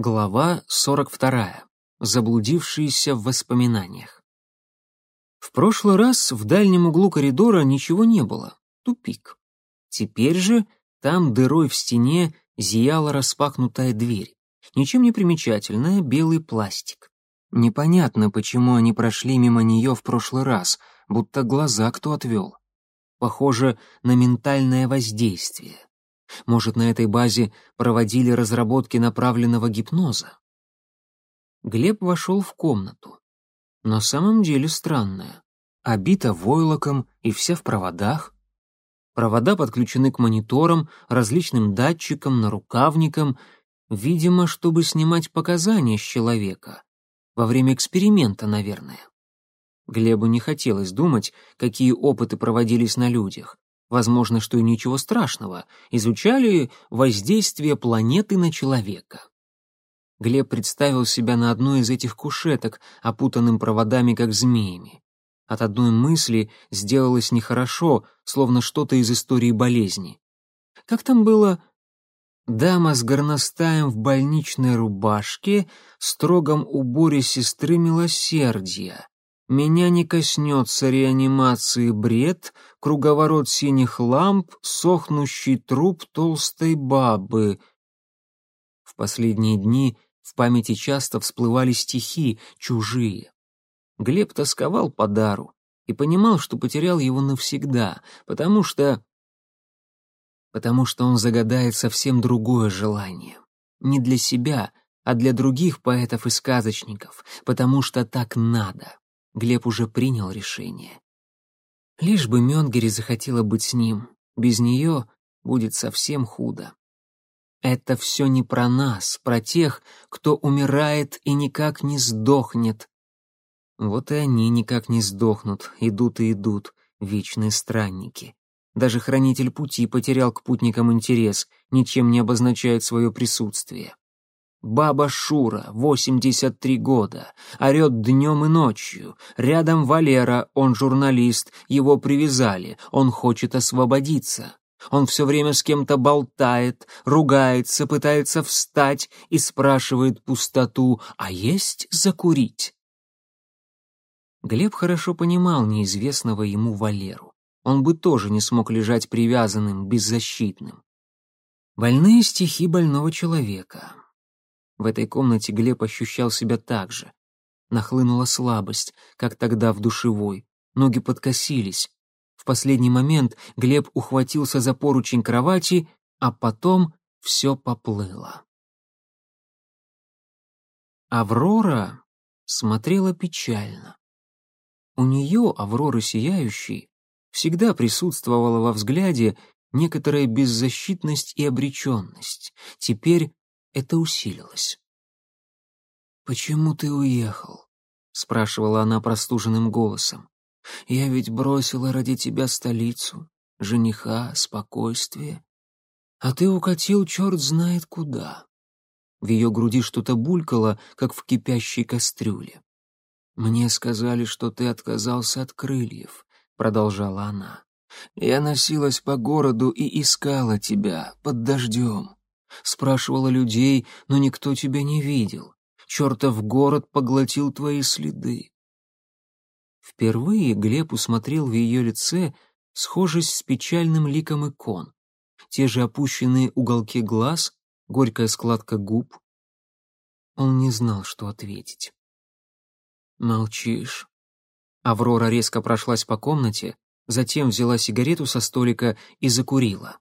Глава 42. Заблудившиеся в воспоминаниях. В прошлый раз в дальнем углу коридора ничего не было. Тупик. Теперь же там дырой в стене зияла распахнутая дверь. Ничем не примечательная, белый пластик. Непонятно, почему они прошли мимо нее в прошлый раз, будто глаза кто отвел. Похоже на ментальное воздействие. Может, на этой базе проводили разработки направленного гипноза? Глеб вошел в комнату. На самом деле странная. Обита войлоком и вся в проводах. Провода подключены к мониторам, различным датчикам, нарукавникам, видимо, чтобы снимать показания с человека. Во время эксперимента, наверное. Глебу не хотелось думать, какие опыты проводились на людях. Возможно, что и ничего страшного, изучали воздействие планеты на человека. Глеб представил себя на одной из этих кушеток, опутанным проводами, как змеями. От одной мысли сделалось нехорошо, словно что-то из истории болезни. Как там было? Дама с горностаем в больничной рубашке, строгом уборе сестры милосердия. Меня не коснется реанимации бред, круговорот синих ламп, сохнущий труп толстой бабы. В последние дни в памяти часто всплывали стихи, чужие. Глеб тосковал по дару и понимал, что потерял его навсегда, потому что... потому что он загадает совсем другое желание. Не для себя, а для других поэтов и сказочников, потому что так надо. Глеб уже принял решение. Лишь бы Мёнгери захотела быть с ним, без нее будет совсем худо. Это все не про нас, про тех, кто умирает и никак не сдохнет. Вот и они никак не сдохнут, идут и идут, вечные странники. Даже хранитель пути потерял к путникам интерес, ничем не обозначает свое присутствие. Баба Шура, 83 года, орет днем и ночью. Рядом Валера, он журналист, его привязали, он хочет освободиться. Он все время с кем-то болтает, ругается, пытается встать и спрашивает пустоту, а есть закурить? Глеб хорошо понимал неизвестного ему Валеру. Он бы тоже не смог лежать привязанным, беззащитным. Больные стихи больного человека. В этой комнате Глеб ощущал себя так же. Нахлынула слабость, как тогда в душевой. Ноги подкосились. В последний момент Глеб ухватился за поручень кровати, а потом все поплыло. Аврора смотрела печально. У нее, Авроры Сияющей, всегда присутствовала во взгляде некоторая беззащитность и обреченность. Теперь это усилилось. «Почему ты уехал?» — спрашивала она простуженным голосом. «Я ведь бросила ради тебя столицу, жениха, спокойствие. А ты укатил черт знает куда». В ее груди что-то булькало, как в кипящей кастрюле. «Мне сказали, что ты отказался от крыльев», — продолжала она. «Я носилась по городу и искала тебя под дождем. Спрашивала людей, но никто тебя не видел. Чертов город поглотил твои следы. Впервые Глеб усмотрел в ее лице схожесть с печальным ликом икон. Те же опущенные уголки глаз, горькая складка губ. Он не знал, что ответить. «Молчишь». Аврора резко прошлась по комнате, затем взяла сигарету со столика и закурила.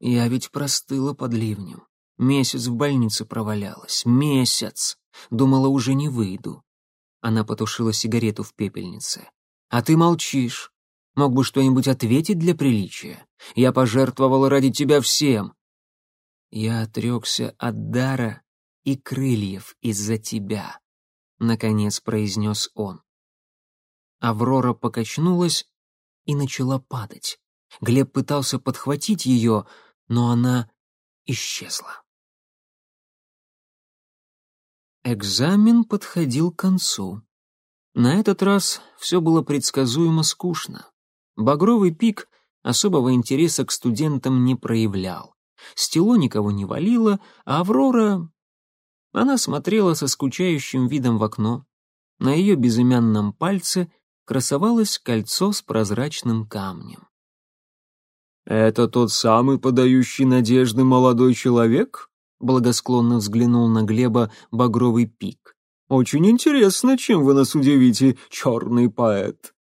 «Я ведь простыла под ливнем. Месяц в больнице провалялась. Месяц. Думала, уже не выйду. Она потушила сигарету в пепельнице. А ты молчишь. Мог бы что-нибудь ответить для приличия. Я пожертвовала ради тебя всем. Я отрекся от дара и крыльев из-за тебя, наконец произнес он. Аврора покачнулась и начала падать. Глеб пытался подхватить ее, но она исчезла. Экзамен подходил к концу. На этот раз все было предсказуемо скучно. Багровый пик особого интереса к студентам не проявлял. Стело никого не валило, а Аврора... Она смотрела со скучающим видом в окно. На ее безымянном пальце красовалось кольцо с прозрачным камнем. «Это тот самый подающий надежды молодой человек?» Благосклонно взглянул на Глеба багровый пик. «Очень интересно, чем вы нас удивите, черный поэт».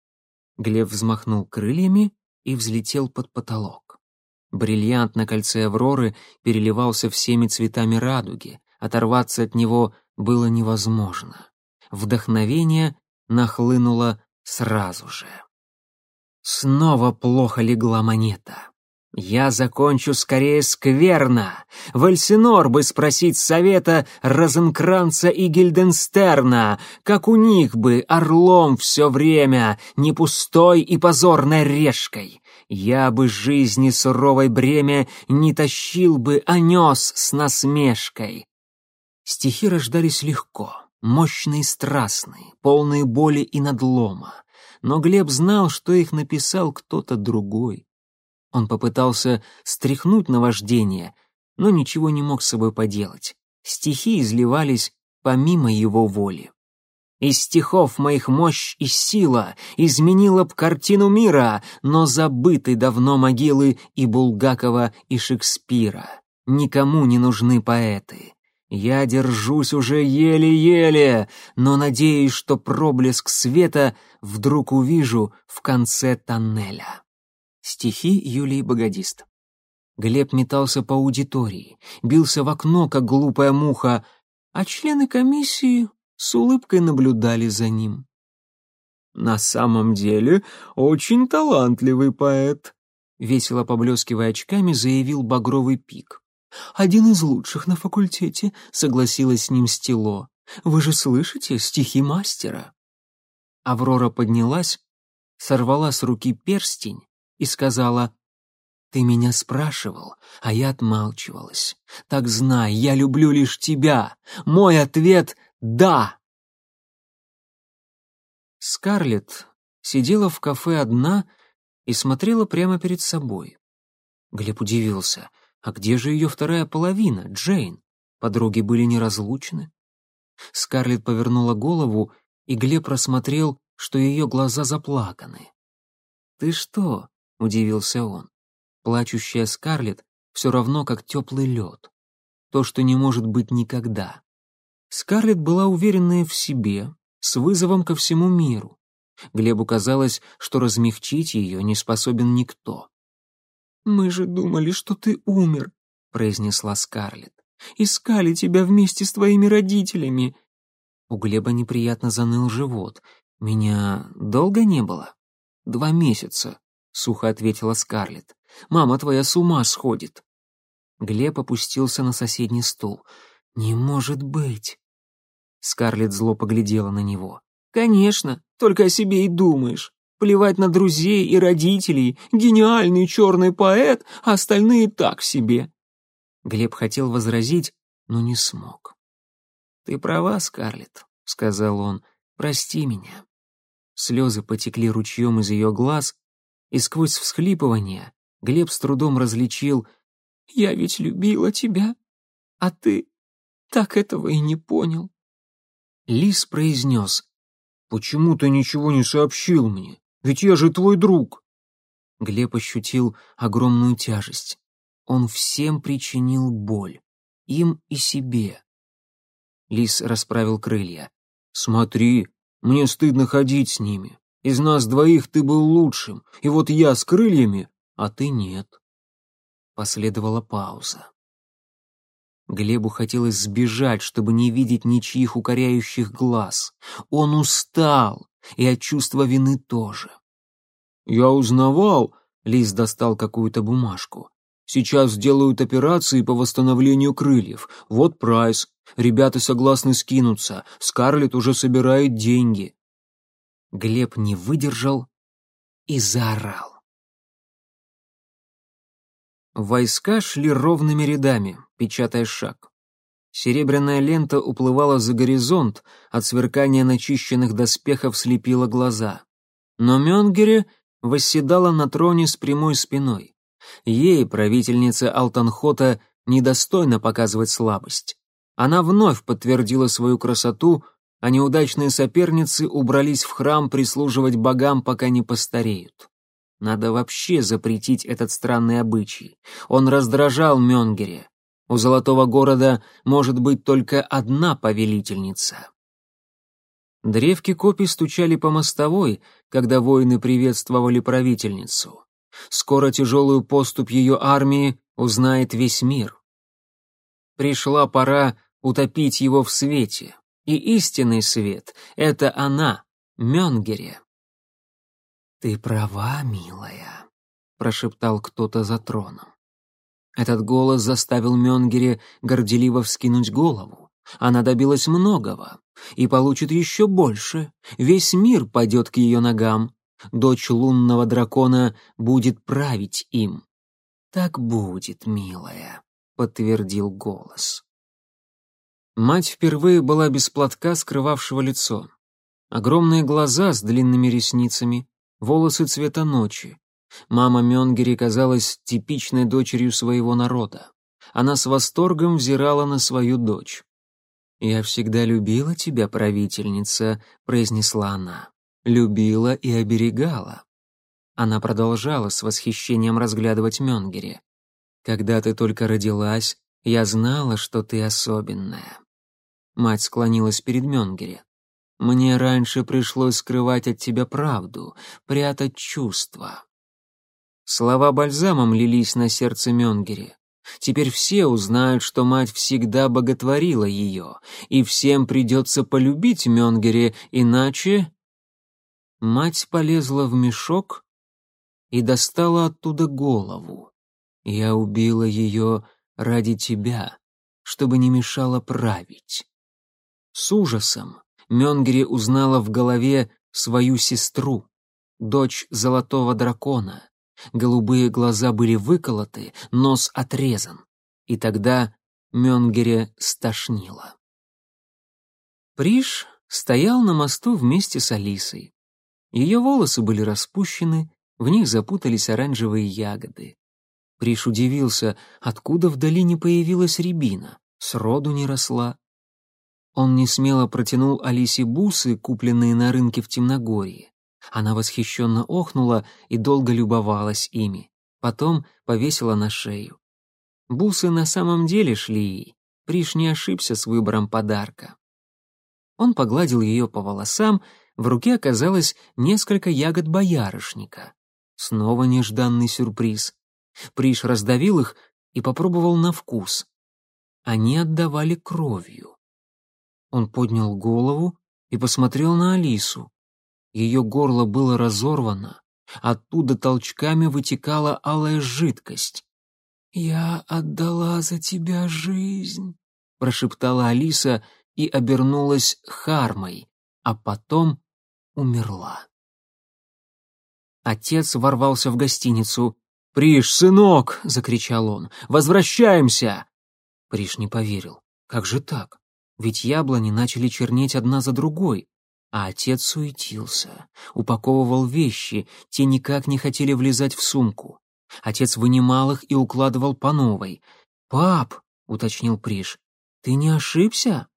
Глеб взмахнул крыльями и взлетел под потолок. Бриллиант на кольце Авроры переливался всеми цветами радуги, оторваться от него было невозможно. Вдохновение нахлынуло сразу же. Снова плохо легла монета. Я закончу скорее скверно. В Эльсинор бы спросить совета Розенкранца и Гильденстерна, как у них бы орлом все время, не пустой и позорной решкой. Я бы жизни суровой бремя не тащил бы, а нес с насмешкой. Стихи рождались легко, мощные и страстные, полные боли и надлома. Но Глеб знал, что их написал кто-то другой. Он попытался стряхнуть наваждение, но ничего не мог с собой поделать. Стихи изливались помимо его воли. Из стихов моих мощь и сила изменила б картину мира, но забыты давно могилы и Булгакова, и Шекспира. Никому не нужны поэты. Я держусь уже еле-еле, но надеюсь, что проблеск света вдруг увижу в конце тоннеля. Стихи Юлии Богодист. Глеб метался по аудитории, бился в окно, как глупая муха, а члены комиссии с улыбкой наблюдали за ним. «На самом деле очень талантливый поэт», — весело поблескивая очками, заявил багровый пик. «Один из лучших на факультете», — согласилась с ним Стило. «Вы же слышите стихи мастера?» Аврора поднялась, сорвала с руки перстень и сказала, «Ты меня спрашивал, а я отмалчивалась. Так знай, я люблю лишь тебя. Мой ответ — да!» Скарлетт сидела в кафе одна и смотрела прямо перед собой. Глеб удивился. А где же ее вторая половина, Джейн? Подруги были неразлучны. Скарлетт повернула голову, и Глеб рассмотрел, что ее глаза заплаканы. «Ты что, — удивился он. Плачущая Скарлетт все равно как теплый лед. То, что не может быть никогда. Скарлетт была уверенная в себе, с вызовом ко всему миру. Глебу казалось, что размягчить ее не способен никто. «Мы же думали, что ты умер», — произнесла Скарлетт. «Искали тебя вместе с твоими родителями». У Глеба неприятно заныл живот. «Меня долго не было?» «Два месяца», сухо ответила Скарлетт. Мама твоя с ума сходит. Глеб опустился на соседний стул. Не может быть. Скарлетт зло поглядела на него. Конечно, только о себе и думаешь. Плевать на друзей и родителей, гениальный черный поэт, а остальные так себе. Глеб хотел возразить, но не смог. Ты права, Скарлетт, сказал он. Прости меня. Слезы потекли ручьем из ее глаз, и сквозь всхлипывание Глеб с трудом различил «Я ведь любила тебя, а ты так этого и не понял». Лис произнес «Почему ты ничего не сообщил мне? Ведь я же твой друг». Глеб ощутил огромную тяжесть. Он всем причинил боль, им и себе. Лис расправил крылья. «Смотри, мне стыдно ходить с ними. Из нас двоих ты был лучшим, и вот я с крыльями, а ты нет. Последовала пауза. Глебу хотелось сбежать, чтобы не видеть ничьих укоряющих глаз. Он устал, и от чувства вины тоже. «Я узнавал», — Лис достал какую-то бумажку. «Сейчас делают операции по восстановлению крыльев. Вот прайс. Ребята согласны скинуться. Скарлетт уже собирает деньги. Глеб не выдержал и заорал. Войска шли ровными рядами, печатая шаг. Серебряная лента уплывала за горизонт, от сверкания начищенных доспехов слепила глаза. Но Мёнгере восседала на троне с прямой спиной. Ей, правительница Алтанхота, недостойно показывать слабость. Она вновь подтвердила свою красоту, а неудачные соперницы убрались в храм прислуживать богам, пока не постареют. Надо вообще запретить этот странный обычай. Он раздражал Мёнгере. У Золотого города может быть только одна повелительница. Древки копий стучали по мостовой, когда воины приветствовали правительницу. Скоро тяжелую поступь ее армии узнает весь мир. Пришла пора утопить его в свете, и истинный свет — это она, Мёнгере. «Ты права, милая», — прошептал кто-то за троном. Этот голос заставил Мёнгере горделиво вскинуть голову. Она добилась многого и получит еще больше. Весь мир пойдет к ее ногам. Дочь лунного дракона будет править им. «Так будет, милая», — подтвердил голос. Мать впервые была без платка, скрывавшего лицо. Огромные глаза с длинными ресницами, волосы цвета ночи. Мама Мёнгери казалась типичной дочерью своего народа. Она с восторгом взирала на свою дочь. «Я всегда любила тебя, правительница», — произнесла она. «Любила и оберегала». Она продолжала с восхищением разглядывать Мёнгери. «Когда ты только родилась, я знала, что ты особенная». Мать склонилась перед Мёнгери. «Мне раньше пришлось скрывать от тебя правду, прятать чувства». Слова бальзамом лились на сердце Мёнгери. Теперь все узнают, что мать всегда боготворила ее, и всем придется полюбить Мёнгере, иначе... Мать полезла в мешок и достала оттуда голову. Я убила ее ради тебя, чтобы не мешала править. С ужасом Мёнгере узнала в голове свою сестру, дочь золотого дракона, Голубые глаза были выколоты, нос отрезан. И тогда Мёнгере стошнило. Приш стоял на мосту вместе с Алисой. Ее волосы были распущены, в них запутались оранжевые ягоды. Приш удивился, откуда в долине появилась рябина, сроду не росла. Он несмело протянул Алисе бусы, купленные на рынке в Темногорье. Она восхищенно охнула и долго любовалась ими. Потом повесила на шею. Бусы на самом деле шли ей. Приш не ошибся с выбором подарка. Он погладил ее по волосам, в руке оказалось несколько ягод боярышника. Снова нежданный сюрприз. Приш раздавил их и попробовал на вкус. Они отдавали кровью. Он поднял голову и посмотрел на Алису. Ее горло было разорвано, оттуда толчками вытекала алая жидкость. «Я отдала за тебя жизнь», — прошептала Алиса и обернулась Хармой, а потом умерла. Отец ворвался в гостиницу. «Приш, сынок!» — закричал он. «Возвращаемся!» Приш не поверил. «Как же так? Ведь яблони начали чернеть одна за другой. А отец суетился, упаковывал вещи, те никак не хотели влезать в сумку. Отец вынимал их и укладывал по новой. «Пап», — уточнил Приш, — «ты не ошибся?»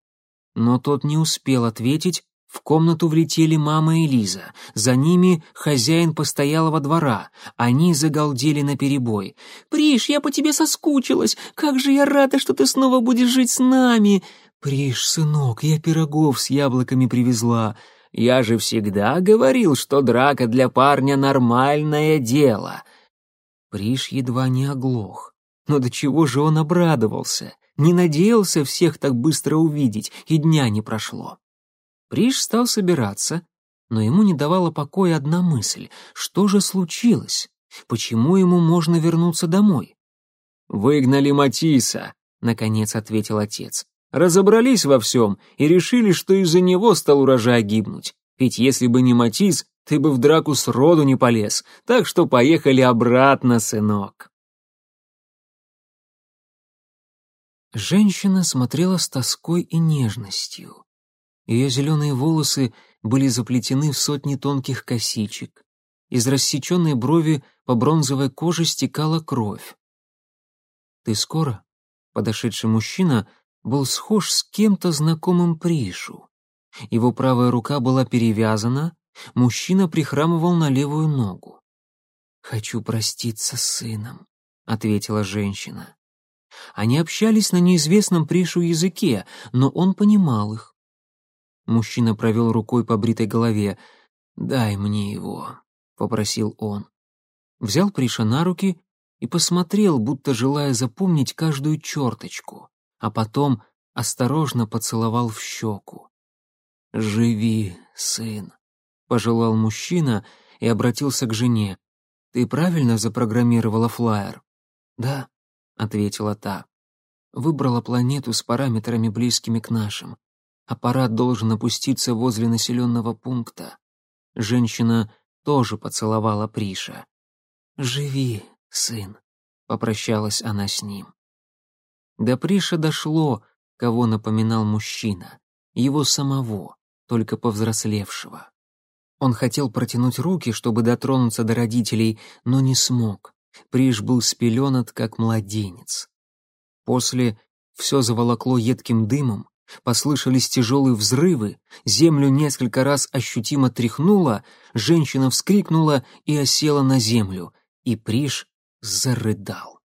Но тот не успел ответить, в комнату влетели мама и Лиза. За ними хозяин постоялого двора. Они загалдели наперебой. «Приш, я по тебе соскучилась! Как же я рада, что ты снова будешь жить с нами!» «Приш, сынок, я пирогов с яблоками привезла. Я же всегда говорил, что драка для парня — нормальное дело». Приш едва не оглох. Но до чего же он обрадовался? Не надеялся всех так быстро увидеть, и дня не прошло. Приш стал собираться, но ему не давала покоя одна мысль. Что же случилось? Почему ему можно вернуться домой? «Выгнали Матиса», — наконец ответил отец. Разобрались во всем и решили, что из-за него стал урожай гибнуть. Ведь если бы не Матис, ты бы в драку с роду не полез. Так что поехали обратно, сынок. Женщина смотрела с тоской и нежностью. Ее зеленые волосы были заплетены в сотни тонких косичек. Из рассеченной брови по бронзовой коже стекала кровь. «Ты скоро?» Подошедший мужчина был схож с кем-то знакомым Пришу. Его правая рука была перевязана, мужчина прихрамывал на левую ногу. «Хочу проститься с сыном», — ответила женщина. Они общались на неизвестном Пришу языке, но он понимал их. Мужчина провел рукой по бритой голове. «Дай мне его», — попросил он. Взял Приша на руки и посмотрел, будто желая запомнить каждую черточку, а потом осторожно поцеловал в щеку. «Живи, сын», — пожелал мужчина и обратился к жене. «Ты правильно запрограммировала флайер?» «Да», — ответила та. «Выбрала планету с параметрами, близкими к нашим. Аппарат должен опуститься возле населенного пункта». Женщина тоже поцеловала Приша. «Живи, сын», — попрощалась она с ним. До Приша дошло, кого напоминал мужчина, его самого, только повзрослевшего. Он хотел протянуть руки, чтобы дотронуться до родителей, но не смог. Приш был спеленат, как младенец. После все заволокло едким дымом, послышались тяжелые взрывы, землю несколько раз ощутимо тряхнуло, женщина вскрикнула и осела на землю, и Приш зарыдал.